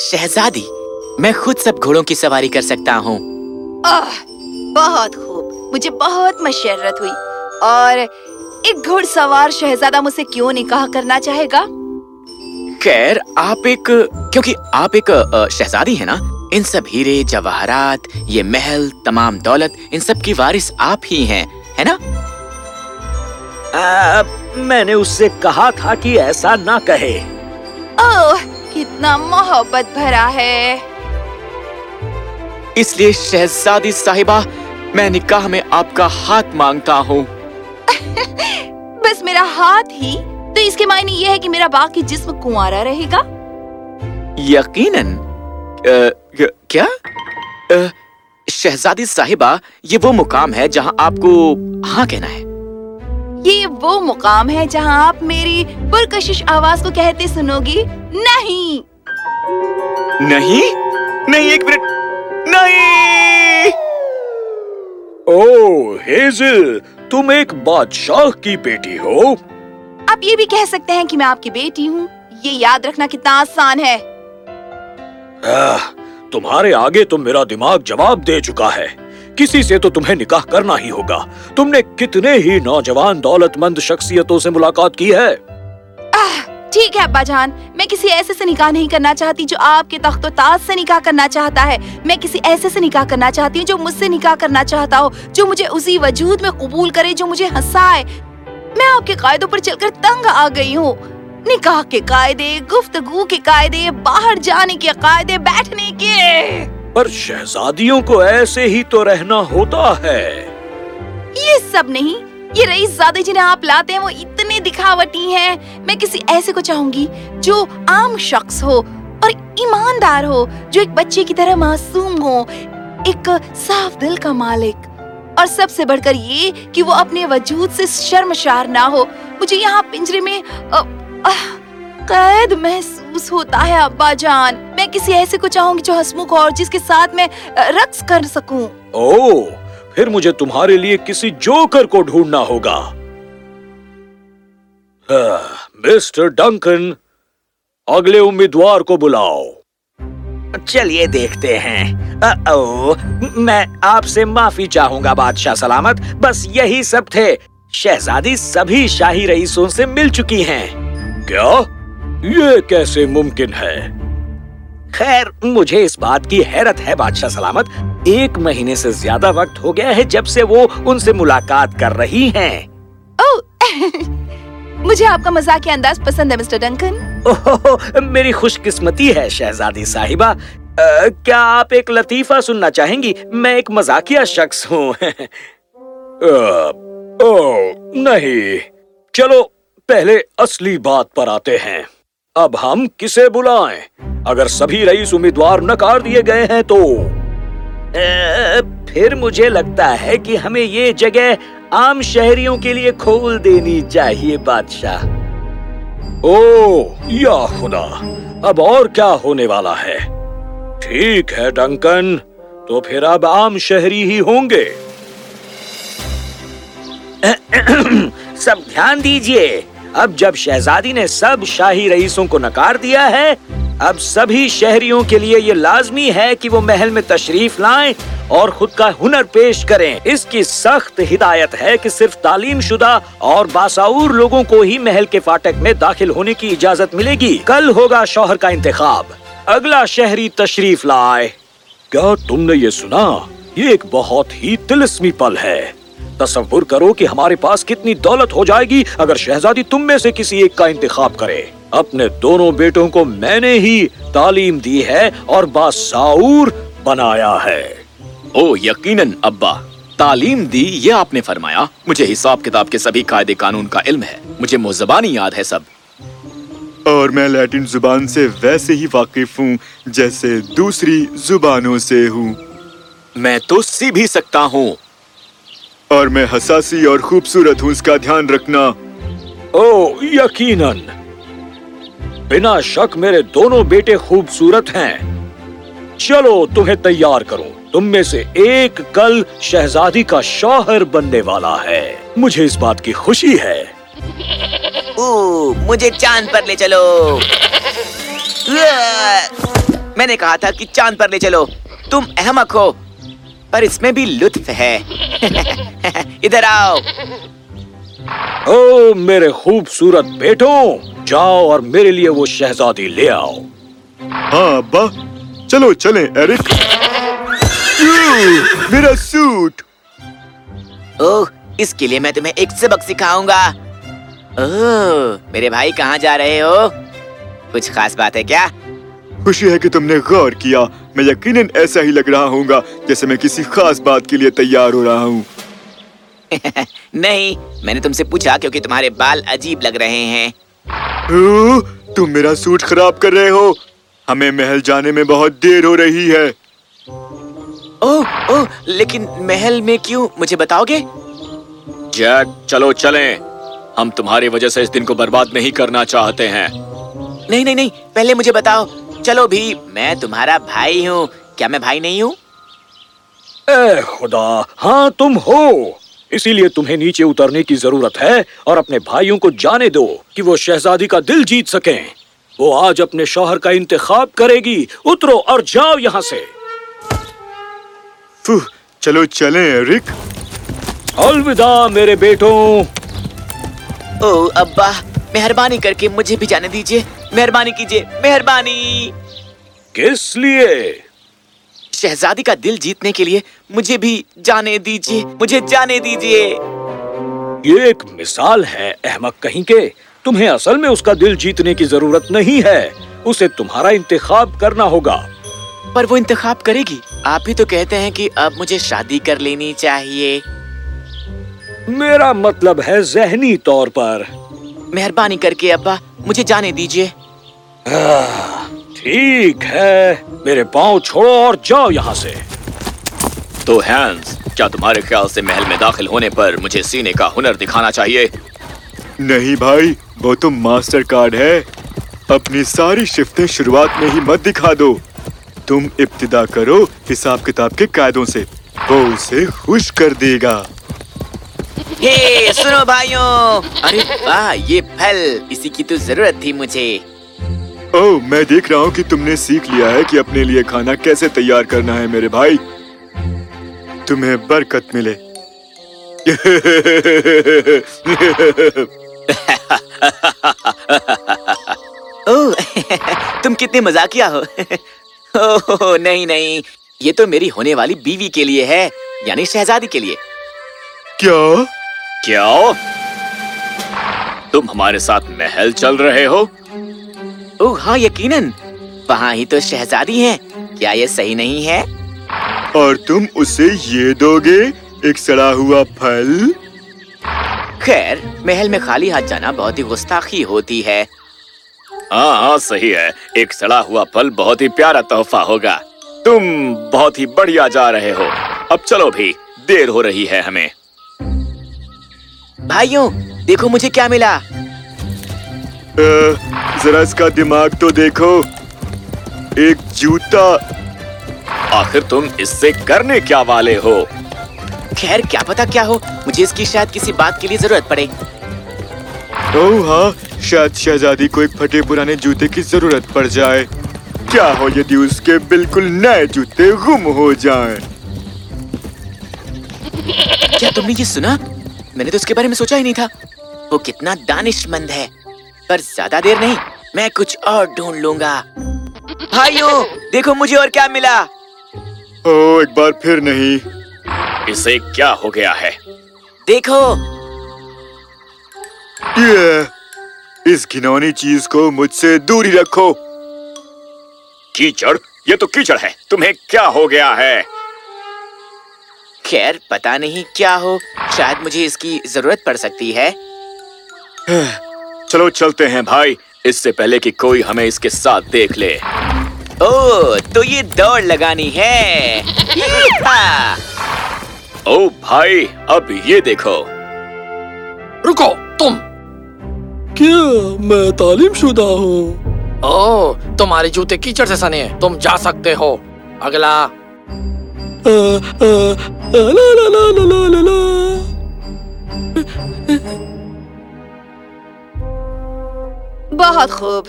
शहजादी मैं खुद सब घोड़ों की सवारी कर सकता हूँ। आह, बहुत खूब। मुझे बहुत मशर्रत हुई। और एक घुड़सवार शहजादा मुझसे क्यों निकाह करना चाहेगा? खैर आप एक क्योंकि आप एक शहजादी है ना? इन सब हीरे जवाहरात ये महल तमाम दौलत इन सब की वारिस आप ही हैं है ना? आ, मैंने उससे कहा था कि ऐसा ना कहे। ओह कितना मोहब्बत भरा है। इसलिए शहजादी साहिबा मैं निकाह में आपका हाथ माँगता हूँ। बस मेरा हाथ ही। तो इसके मायने ये है कि मेरा बाकी जिस्म कुंवारा रहेगा। यकीनन? क- क्या? शहजादी साहिबा ये वो मुकाम है जहाँ आपको हाँ कहना है। ये वो मुकाम है जहाँ आप मेरी पुरकशिश आवाज़ को कहते सुनोगी? नहीं! नहीं? नहीं एक मिनट। नहीं! ओ हेजल तुम एक बादशाह की बेटी हो। आप ये भी कह सकते हैं कि मैं आपकी बेटी हूँ। ये याद रखना कितना आसान है। आह, तुम्हारे आगे तो मेरा दिमाग जवाब दे चुका है। किसी से तो तुम्हें निकाह करना ही होगा। तुमने कितने ही नौजवान दौलतमंद शख्सियतों से मुलाकात की है। ठीक है अब्बा जान मैं किसी ऐसे से निकाह नहीं करना चाहती जो आपके तख्त ताज से निकाह करना चाहता है। मैं किसी ऐसे से निकाह करना चाहती हूँ जो मुझसे निकाह करना चाहता हो जो मुझे उसी वजूद में कबूल करे जो मुझे हंसाए। मैं आपके कायदों पर चलकर तंग आ गई हूँ। निकाह के कायदे गुफ्तगू के कायदे बाहर जाने के कायदे बैठने के। पर शहजादियों को ऐसे ही तो रहना होता है। ये सब नहीं ये रईस ज़्यादा जिन्हें आप लाते हैं वो इतने दिखावटी हैं। मैं किसी ऐसे को चाहूँगी जो आम शख्स हो और ईमानदार हो जो एक बच्चे की तरह मासूम हो एक साफ़ दिल का मालिक। और सबसे बढ़कर ये कि वो अपने वजूद से शर्मशार ना हो। मुझे यहाँ पिंजरे में अ, अह, कैद महसूस होता है अब्बा जान मैं किसी ऐसे को चाहूँगी जो हसमुख और जिसके साथ मैं रक्स कर सकूँ। ओ फिर मुझे तुम्हारे लिए किसी जोकर को ढूंढना होगा। मिस्टर डंकन अगले उम्मीदवार को बुलाओ। चलिए देखते हैं। ओ, मैं आपसे माफ़ी चाहूँगा बादशाह सलामत। बस यही सब थे। शहजादी सभी शाही रईसों से मिल चुकी हैं। क्या? ये कैसे मुमकिन है? खैर मुझे इस बात की हैरत है बादशाह सलामत। एक महीने से ज़्यादा वक्त हो गया है जब से वो उनसे मुलाकात कर रही हैं। मुझे आपका मज़ाक अंदाज पसंद है मिस्टर डंकन। ओहो, मेरी खुशकिस्मती है शहजादी साहिबा। अ, क्या आप एक लतीफा सुनना चाहेंगी? मैं एक मजाकिया शख्स हूँ। नहीं। चलो पहले असली बात पर आते हैं। अब हम किसे बुलाएँ? अगर सभी रईस उम्मीदवार नकार दिए गए हैं तो। अ, फिर मुझे लगता है कि हमें ये जगह आम शहरियों के लिए खोल देनी चाहिए बादशाह। ओ या खुदा अब और क्या होने वाला है? ठीक है डंकन तो फिर अब आम शहरी ही होंगे। सब ध्यान दीजिए अब जब शहजादी ने सब शाही रईसों को नकार दिया है अब सभी शहरियों के लिए ये लाजमी है कि वो महल में तशरीफ़ लाएँ और खुद का हुनर पेश करें। इसकी सख्त हिदायत है कि सिर्फ़ तालीम शुदा और बासाऊर लोगों को ही महल के फाटक में दाखिल होने की इजाज़त मिलेगी। कल होगा शौहर का इंतखाब। अगला शहरी तशरीफ़ लाए। क्या तुमने ये सुना? ये एक बहुत ही तिलस्मी पल है। तस्वुर करो कि हमारे पास कितनी दौलत हो जाएगी अगर शहजादी तुम में से किसी एक का इंतखाब करे। अपने दोनों बेटों को मैंने ही तालीम दी है और बासाऊर बनाया है। ओ यकीनन अब्बा। तालीम दी ये आपने फरमाया मुझे हिसाब किताब के सभी कायदे कानून का इल्म है। मुझे मुजबानी याद है सब। और मैं लैटिन ज़ुबान से वैसे ही वाकिफ हूँ जैसे दूसरी जुबानों से हूँ। मैं तो सी भी सकता हूँ। और मैं हसासी और खूबसूरत हूँ इसका ध्यान रखना। ओ यकीनन। बिना शक मेरे दोनों बेटे खूबसूरत हैं। चलो तुम्हें तैयार करो। तुम में से एक कल शहजादी का शौहर बनने वाला है। मुझे इस बात की खुशी है। ओ, मुझे चाँद पर ले चलो। मैंने कहा था कि चाँद पर ले चलो। तुम अहमक हो पर इसमें भी लुत्फ है। इधर आओ। ओ मेरे खूबसूरत बेटों जाओ और मेरे लिए वो शहजादी ले आओ। हाँ अब्बा चलो चलें एरिक। मेरा सूट ओह इसके लिए मैं तुम्हें एक सबक सिखाऊँगा। ओह मेरे भाई कहाँ जा रहे हो? कुछ खास बात है क्या? खुशी है कि तुमने गौर किया। मैं यकीनन ऐसा ही लग रहा हूँगा जैसे मैं किसी खास बात के लिए तैयार हो रहा हूँ। नहीं मैंने तुमसे पूछा क्योंकि तुम्हारे बाल अजीब लग रहे हैं। ओह, तुम मेरा सूट खराब कर रहे हो? हमें महल जाने में बहुत देर हो रही है। ओह ओह लेकिन महल में क्यों? मुझे बताओगे? जैक चलो चलें। हम तुम्हारी वजह से इस दिन को बर्बाद नहीं करना चाहते हैं। नहीं नहीं नहीं पहले मुझे बताओ। चलो भी मैं तुम्हारा भाई हूँ। क्या मैं भाई नहीं हूँ? ए खुदा हाँ तुम हो। इसीलिए तुम्हें नीचे उतरने की ज़रूरत है और अपने भाइयों को जाने दो कि वो शहजादी का दिल जीत सकें। वो आज अपने शौहर का इंतखाब करेगी। उतरो और जाओ यहाँ से। चलो चलें एरिक अलविदा मेरे बेटों। ओ अब्बा मेहरबानी करके मुझे भी जाने दीजिए। मेहरबानी कीजिए मेहरबानी। किस लिए? शहजादी का दिल जीतने के लिए मुझे भी जाने दीजिए मुझे जाने दीजिए। ये एक मिसाल है अहमक कहीं के। तुम्हें असल में उसका दिल जीतने की ज़रूरत नहीं है। उसे तुम्हारा इंतखाब करना होगा। पर वो इंतखाब करेगी? आप ही तो कहते हैं कि अब मुझे शादी कर लेनी चाहिए। मेरा मतलब है जहनी तौर पर। मेहरबानी करके अब्बा मुझे जाने दीजिए। ठीक है मेरे पाँव छोड़ो और जाओ यहाँ से। तो हैंस क्या तुम्हारे ख्याल से महल में दाखिल होने पर मुझे सीने का हुनर दिखाना चाहिए? नहीं भाई वो तो मास्टर कार्ड है। अपनी सारी शिफ्टें शुरुआत में ही मत दिखा दो। तुम इब्तिदा करो हिसाब किताब के कायदों से। वो उसे खुश कर देगा। हे सुनो भाइयों। अरे वाह ये फल। इसी की तो ज़रूरत थी मुझे। ओह मैं देख रहा हूँ कि तुमने सीख लिया है कि अपने लिए खाना कैसे तैयार करना है मेरे भाई। तुम्हें बरकत मिले। ओह तुम कितने मजाकिया हो। ओह नहीं नहीं। ये तो मेरी होने वाली बीवी के लिए है यानी शहजादी के लिए। क्या? क्या? तुम हमारे साथ महल चल रहे हो? ओह हाँ यकीनन। वहाँ ही तो शहजादी है। क्या ये सही नहीं है? और तुम उसे ये दोगे एक सड़ा हुआ फल? खैर महल में खाली हाथ जाना बहुत ही गुस्ताखी होती है। हाँ हाँ सही है। एक सड़ा हुआ फल बहुत ही प्यारा तोहफा होगा। तुम बहुत ही बढ़िया जा रहे हो। अब चलो भी देर हो रही है हमें। भाइयों देखो मुझे क्या मिला। जरा इसका दिमाग तो देखो। एक जूता। आखिर तुम इससे करने क्या वाले हो? खैर क्या पता क्या हो। मुझे इसकी शायद किसी बात के लिए ज़रूरत पड़े। ओह हाँ शायद शहजादी को एक फटे पुराने जूते की ज़रूरत पड़ जाए। क्या हो यदि उसके बिल्कुल नए जूते गुम हो जाएँ? क्या तुमने ये सुना? मैंने तो उसके बारे में सोचा ही नहीं था। वो कितना दानिशमंद है। पर ज़्यादा देर नहीं मैं कुछ और ढूंढ लूँगा। भाइयों देखो मुझे और क्या मिला। ओह एक बार फिर नहीं। इसे क्या हो गया है? देखो। ये इस घिनौनी चीज़ को मुझसे दूरी रखो। कीचड़? ये तो कीचड़ है। तुम्हें क्या हो गया है? खैर पता नहीं क्या हो। शायद मुझे इसकी ज़रूरत पड़ सकती है। चलो चलते हैं भाई। इससे पहले कि कोई हमें इसके साथ देख ले। ओ तो ये दौड़ लगानी है। ओ भाई अब ये देखो। रुको तुम। क्या मैं तालीम शुदा हूँ। ओ तुम्हारे जूते कीचड़ से सने हैं। तुम जा सकते हो। अगला। आ, आ, आ, ला, ला, ला, ला, ला, ला, ला। बहुत खूब।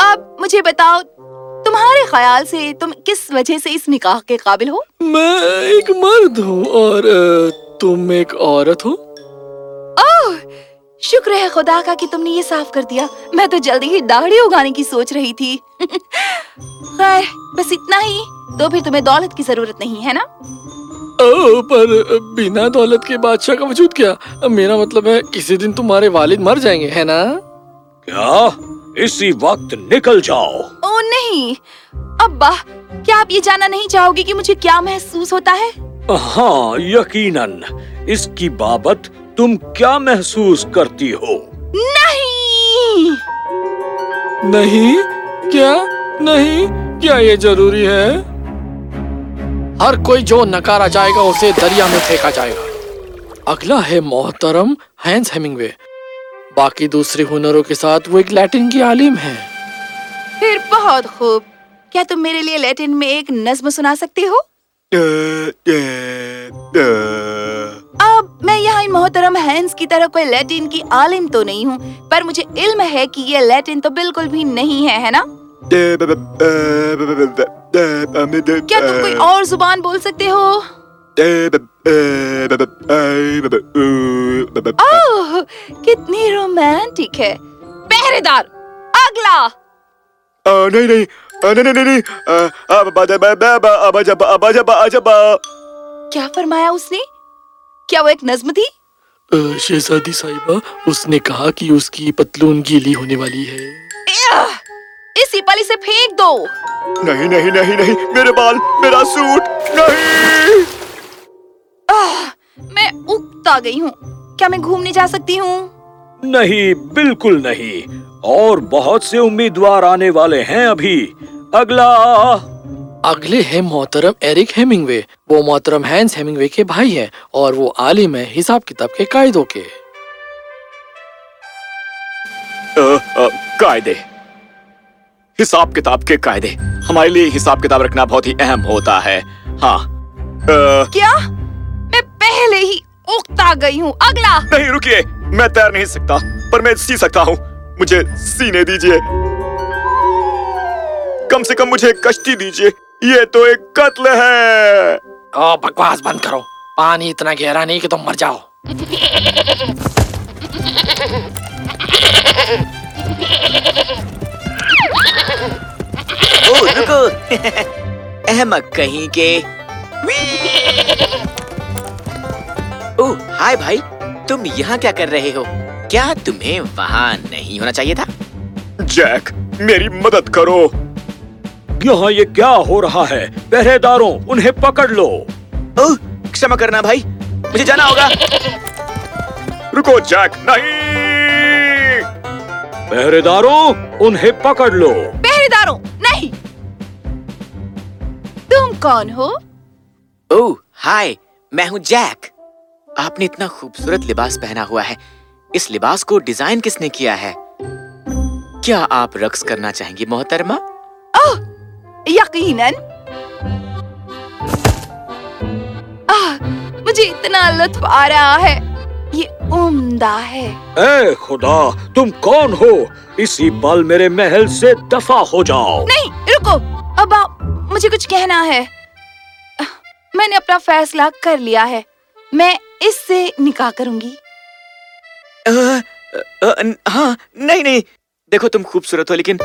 अब मुझे बताओ तुम्हारे तुम्हारे ख्याल से तुम किस वजह से इस निकाह के काबिल हो? मैं एक मर्द हूँ और अ, तुम एक औरत हो। ओह शुक्र है खुदा का कि तुमने ये साफ़ कर दिया। मैं तो जल्दी ही दाढ़ी उगाने की सोच रही थी। खैर बस इतना ही। तो फिर तुम्हें दौलत की ज़रूरत नहीं है ना? ओ, पर बिना दौलत के बादशाह का वजूद क्या? मेरा मतलब है किसी दिन तुम्हारे वालिद मर जाएँगे है ना? क्या? इसी वक्त निकल जाओ। ओ नहीं। अब्बा क्या आप ये जाना नहीं चाहोगे कि मुझे क्या महसूस होता है? हाँ यकीनन इसकी बाबत तुम क्या महसूस करती हो? नहीं। नहीं? क्या? नहीं? क्या ये ज़रूरी है? हर कोई जो नकारा जाएगा उसे दरिया में फेंका जाएगा। अगला है मोहतरम हैंस हेमिंगवे। बाकी दूसरे हुनरों के साथ वो एक लैटिन की आलिम है। फिर बहुत खूब। क्या तुम मेरे लिए लैटिन में एक नज्म सुना सकते हो? अब मैं यहाँ इन मोहतरम हैंस की तरह कोई लैटिन की आलिम तो नहीं हूँ पर मुझे इल्म है कि ये लैटिन तो बिल्कुल भी नहीं है है ना क्या तुम कोई और ज़ुबान बोल सकते हो ओह कितनी रोमांटिक है पहरेदार अगला नहीं नहीं नहीं नहीं नहीं क्या फरमाया उसने क्या वो एक नज्म थी? शहजादी साहिबा उसने कहा कि उसकी पतलून गीली होने वाली है! इसी पली से फेंक दो। नहीं नहीं नहीं नहीं मेरे बाल मेरा सूट नहीं। आह, मैं उगता गई हूँ। क्या मैं घूमने जा सकती हूँ? नहीं बिल्कुल नहीं। और बहुत से उम्मीदवार आने वाले हैं अभी। अगला। अगले है मोहतरम एरिक हेमिंगवे। वो मोहतरम हैंस हेमिंगवे के भाई हैं और वो आलिम है हिसाब किताब के कायदों के। कायदे। हिसाब किताब के कायदे। हमारे लिए हिसाब किताब रखना बहुत ही अहम होता है। हाँ। अ, क्या? मैं पहले ही उगता गई हूँ। अगला। नहीं रुकिए। मैं तैर नहीं सकता पर मैं सी सकता हूँ। मुझे सीने दीजिए। कम से कम मुझे कश्ती दीजिए। ये तो एक कत्ल है। ओ बकवास बंद करो। पानी इतना गहरा नहीं कि तुम मर जाओ। ओ रुको। अहमक कहीं के। ओ हाय भाई तुम यहाँ क्या कर रहे हो? क्या तुम्हें वहाँ नहीं होना चाहिए था? जैक मेरी मदद करो। यहाँ ये क्या हो रहा है? पहरेदारों उन्हें पकड़ लो। ओह क्षमा करना भाई। मुझे जाना होगा। रुको जैक। नहीं! पहरेदारों उन्हें पकड़ लो। पहरेदारों नहीं! तुम कौन हो? ओह हाय मैं हूँ जैक। आपने इतना खूबसूरत लिबास पहना हुआ है। इस लिबास को डिज़ाइन किसने किया है? क्या आप रक्स करना चाहेंगी मोहतरमा? ओह यकीनन? आह, मुझे इतना लुत्फ आ रहा है। ये उम्दा है। ए खुदा तुम कौन हो? इसी पल मेरे महल से दफ़ा हो जाओ। नहीं रुको। अब आप मुझे कुछ कहना है। मैंने अपना फैसला कर लिया है। मैं इससे निकाह करूँगी। अ, अ, न- हाँ नहीं नहीं। देखो तुम खूबसूरत हो लेकिन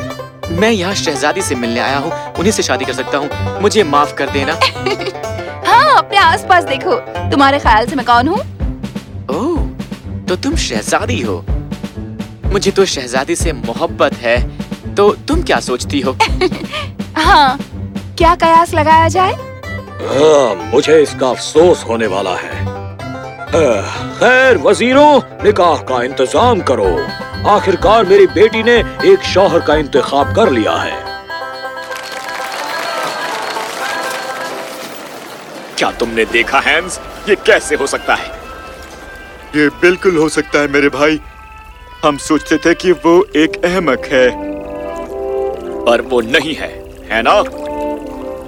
मैं यहाँ शहजादी से मिलने आया हूँ। उन्हीं से शादी कर सकता हूँ। मुझे माफ़ कर देना। हाँ अपने आसपास देखो। तुम्हारे ख्याल से मैं कौन हूँ? ओह तो तुम शहजादी हो। मुझे तो शहजादी से मोहब्बत है। तो तुम क्या सोचती हो? हाँ क्या कयास लगाया जाए? हाँ, मुझे इसका अफसोस होने वाला है। खैर वजीरों निकाह का इंतज़ाम करो। आखिरकार मेरी बेटी ने एक शौहर का इंतखाब कर लिया है। क्या तुमने देखा हैंस? ये कैसे हो सकता है? ये बिल्कुल हो सकता है मेरे भाई। हम सोचते थे कि वो एक अहमक है। पर वो नहीं है है ना?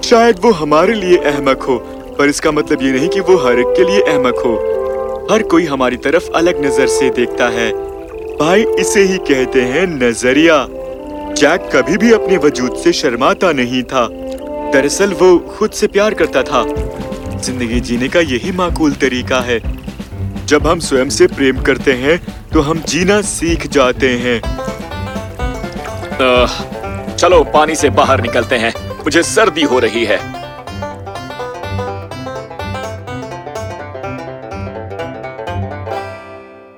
शायद वो हमारे लिए अहमक हो पर इसका मतलब ये नहीं कि वो हर एक के लिए अहमक हो। हर कोई हमारी तरफ़ अलग नज़र से देखता है। भाई इसे ही कहते हैं नज़रिया। जैक कभी भी अपने वजूद से शर्माता नहीं था। दरअसल वो खुद से प्यार करता था। ज़िंदगी जीने का यही माकूल तरीका है। जब हम स्वयं से प्रेम करते हैं तो हम जीना सीख जाते हैं। चलो, पानी से बाहर निकलते हैं। मुझे सर्दी हो रही है।